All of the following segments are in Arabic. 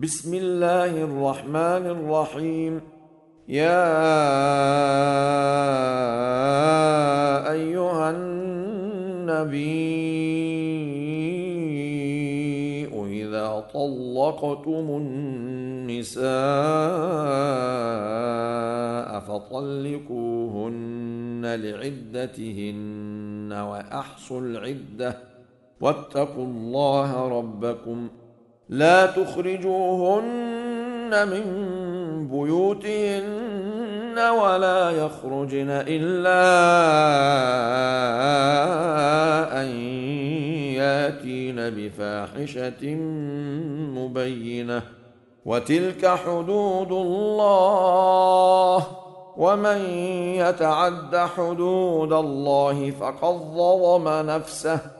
بسم الله الرحمن الرحيم يا ايها النبي اذا طلقتم النساء فطلقوهن لعدتهن واحصوا العده واتقوا الله ربكم لا تخرجوهن من بيوتهن ولا يخرجن إلا أن ياتين بفاحشة مبينة. وتلك حدود الله. ومن يتعد حدود الله فقد ظلم نفسه.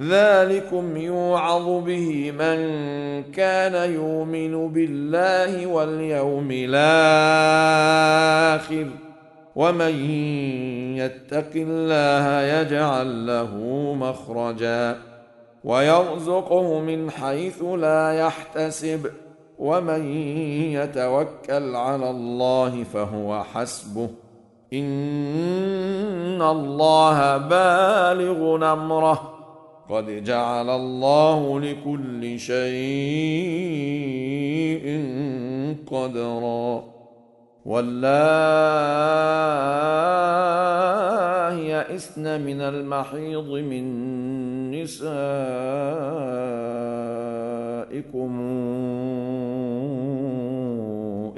ذلكم يوعظ به من كان يؤمن بالله واليوم الآخر ومن يتق الله يجعل له مخرجا ويرزقه من حيث لا يحتسب ومن يتوكل على الله فهو حسبه ان الله بالغ امره قد جعل الله لكل شيء قدرا. والله يئسن من المحيض من نسائكم.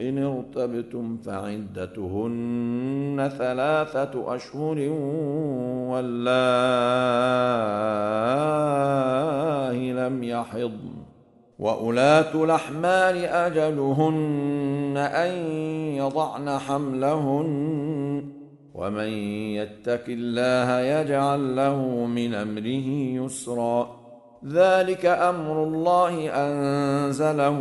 إن ارتبتم فعدتهن ثلاثة أشهر والله لم يحضن. وأولاة الأحمال أجلهن أن يضعن حملهن ومن يتق الله يجعل له من أمره يسرا. ذلك أمر الله أنزله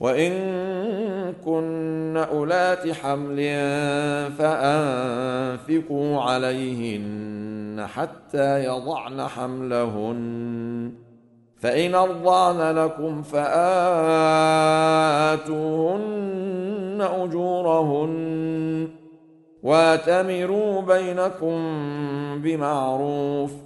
وإن كن أولات حمل فأنفقوا عليهن حتى يضعن حملهن. فإن أرضعن لكم فآتوهن أجورهن. واتمروا بينكم بمعروف ۖ.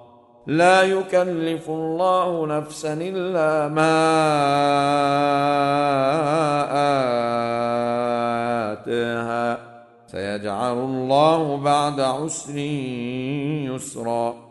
لا يكلف الله نفسا إلا ما آتاها. سيجعل الله بعد عسر يسرا.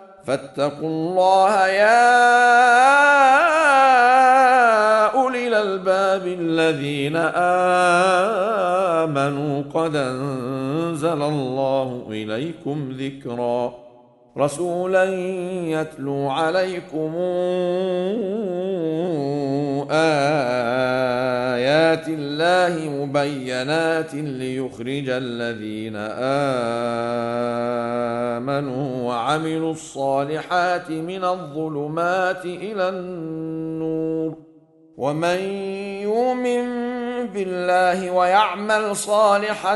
فاتقوا الله يا أولي الألباب الذين آمنوا قد أنزل الله إليكم ذكرا. رسولا يتلو عليكم آيات الله مبينات ليخرج الذين آمنوا وعملوا الصالحات من الظلمات إلى النور. ومن يؤمن بالله ويعمل صالحا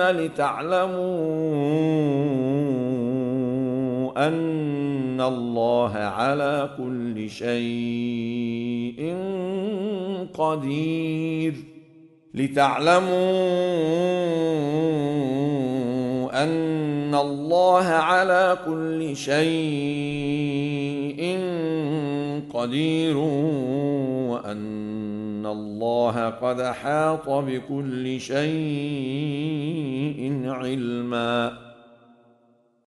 لتعلموا أن الله على كل شيء قدير. لتعلموا أن الله على كل شيء قدير وأن الله قد حاط بكل شيء علما